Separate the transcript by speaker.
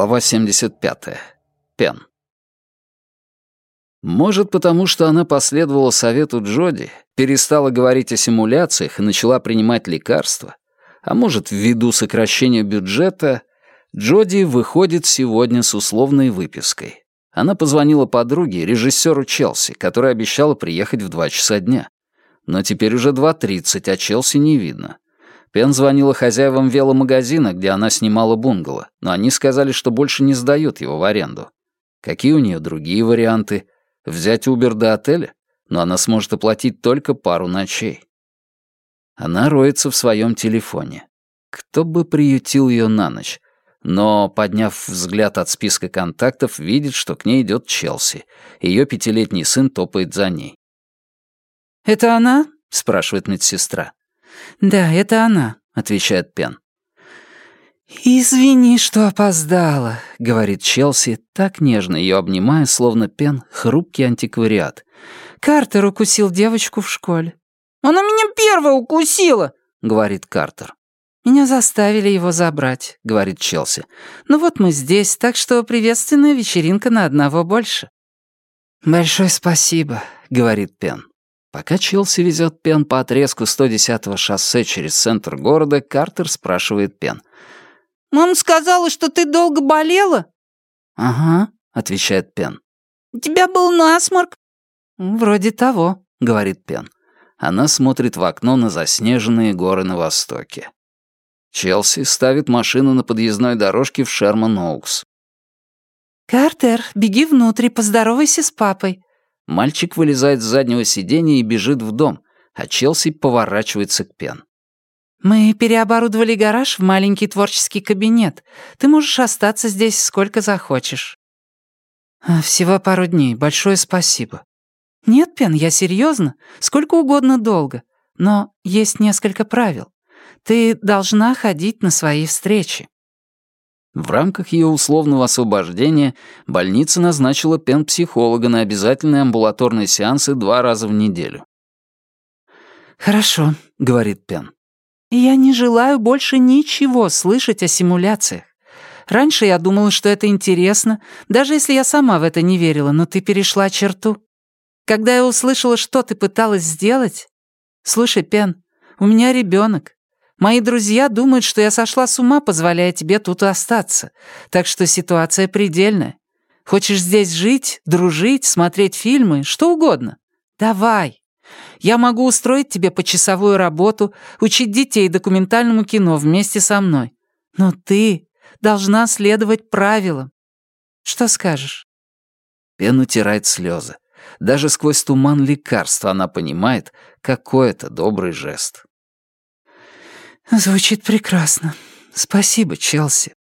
Speaker 1: Глава 75. Пен. Может, потому что она последовала совету Джоди, перестала говорить о симуляциях и начала принимать лекарства, а может, ввиду сокращения бюджета, Джоди выходит сегодня с условной выпиской. Она позвонила подруге, режиссеру Челси, которая обещала приехать в два часа дня. Но теперь уже 2.30, а Челси не видно. Пен звонила хозяевам веломагазина, где она снимала бунгало, но они сказали, что больше не сдают его в аренду. Какие у нее другие варианты? Взять Убер до отеля? Но она сможет оплатить только пару ночей. Она роется в своем телефоне. Кто бы приютил ее на ночь? Но, подняв взгляд от списка контактов, видит, что к ней идет Челси. Ее пятилетний сын топает за ней.
Speaker 2: «Это она?»
Speaker 1: — спрашивает медсестра.
Speaker 2: «Да, это она», — отвечает Пен.
Speaker 1: «Извини, что опоздала», — говорит Челси, так нежно ее обнимая, словно Пен — хрупкий антиквариат.
Speaker 2: «Картер укусил девочку в школе».
Speaker 3: «Она меня первая укусила», —
Speaker 1: говорит Картер.
Speaker 2: «Меня заставили его забрать», — говорит Челси. «Ну вот мы здесь, так что приветственная вечеринка на одного больше».
Speaker 1: «Большое спасибо», — говорит Пен. Пока Челси везет Пен по отрезку 110-го шоссе через центр города, Картер спрашивает Пен.
Speaker 3: «Мама сказала, что ты долго болела?»
Speaker 1: «Ага», — отвечает Пен.
Speaker 3: «У тебя был насморк?»
Speaker 2: «Вроде того», — говорит Пен.
Speaker 1: Она смотрит в окно на заснеженные горы на востоке. Челси ставит машину на подъездной дорожке в Шерман-Оукс.
Speaker 2: «Картер, беги внутрь и поздоровайся с папой»,
Speaker 1: Мальчик вылезает с заднего сиденья и бежит в дом, а Челси поворачивается к Пен.
Speaker 2: «Мы переоборудовали гараж в маленький творческий кабинет. Ты можешь остаться здесь сколько захочешь». «А, «Всего пару дней. Большое спасибо». «Нет, Пен, я серьезно. Сколько угодно долго. Но есть несколько правил. Ты должна ходить на свои встречи».
Speaker 1: В рамках ее условного освобождения больница назначила пен-психолога на обязательные амбулаторные сеансы два раза в неделю.
Speaker 2: «Хорошо», — говорит Пен. «Я не желаю больше ничего слышать о симуляциях. Раньше я думала, что это интересно, даже если я сама в это не верила, но ты перешла черту. Когда я услышала, что ты пыталась сделать... Слушай, Пен, у меня ребенок. Мои друзья думают, что я сошла с ума, позволяя тебе тут остаться. Так что ситуация предельная. Хочешь здесь жить, дружить, смотреть фильмы, что угодно? Давай. Я могу устроить тебе почасовую работу, учить детей документальному кино вместе со мной. Но ты должна следовать правилам. Что скажешь?»
Speaker 1: Пен утирает слезы. Даже сквозь туман лекарства она понимает, какой это добрый жест.
Speaker 2: «Звучит прекрасно. Спасибо, Челси».